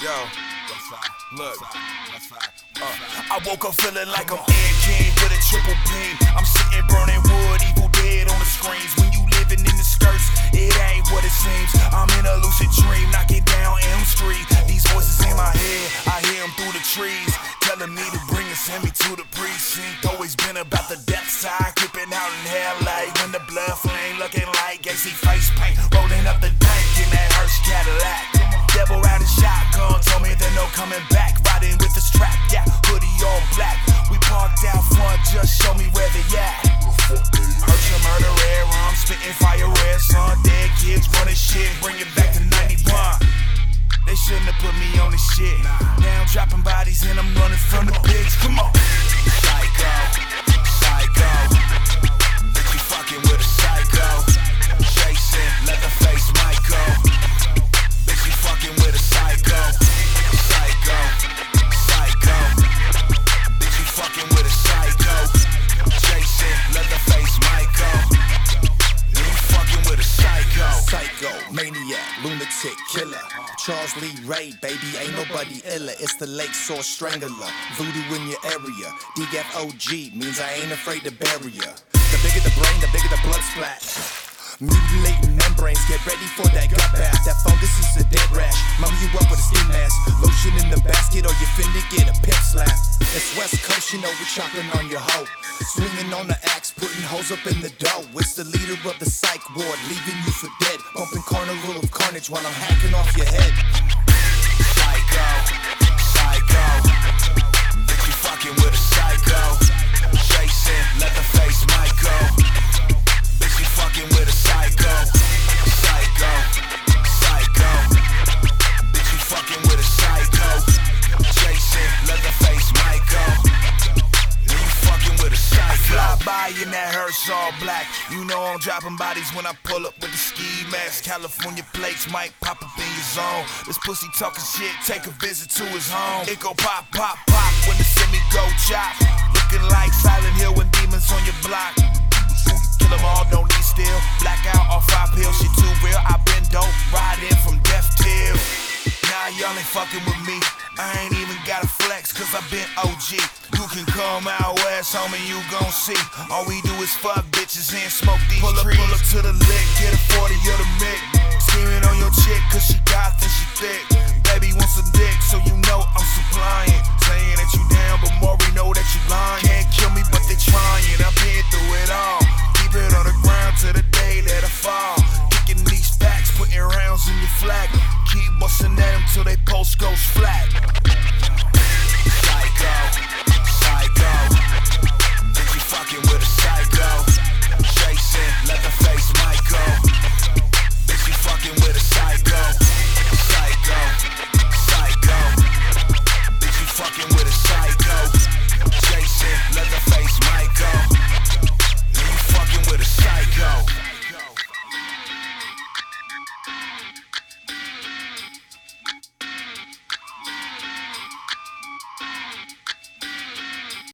Yo, look. Uh, I woke up feeling like I'm Ed Gein with a triple beam. I'm sitting burning wood, evil dead on the screens. When you living in the skirts, it ain't what it seems. I'm in a lucid dream, knocking down Elm Street. These voices in my head, I hear them through the trees. Coming back. Riding with the strap, yeah, hoodie all black. We parked out front, just show me where they at. Hurt your murder air, I'm spitting fire red, son. Dead kids running shit, bring it back to 91. They shouldn't have put me on this shit. Now I'm dropping bodies and I'm running from the pigs. Come on. Maniac, lunatic, killer. Charles Lee Ray, baby, ain't nobody iller. It's the Lakeshore Strangler. Voodoo in your area. DFOG means I ain't afraid to bury ya. The bigger the brain, the bigger the blood splat. Mutilating membranes, get ready for that gut bath. That fungus is a dead rash. Mum you up with a ski mask. Lotion in the basket, or you finna get a pip slap. It's West Coast, you know we're chopping on your hoe. Swinging on the axe, putting holes up in the dough. It's the leader of the psych ward, leaving you for dead. Bumping carnival of carnage while I'm hacking off your head. By in that hearse all black. You know I'm dropping bodies when I pull up with the ski mask. California plates might pop up in your zone. This pussy talking shit, take a visit to his home. It go pop, pop, pop when the semi go chop. Looking like Silent Hill when demons on your block. Kill them all, don't need steel. Blackout off five pills, shit too real. I been dope, riding from death till. Nah, y'all ain't fucking with me. I ain't even gotta flex, cause I've been OG. You can come out west, homie, you gon' see. All we do is fuck bitches and smoke these pull up, trees. Pull up to the lick, get a 40 of the mic. Scheming on your chick, cause she got then she thick. Baby wants a dick, so you know I'm supplying. Saying that you down, but Maury know that you lying. Can't kill me, but they trying. I've been through it all. Keep it on the ground to the day that I fall. Kicking these facts, putting rounds in your flag. Keep busting at them till they post goes flat.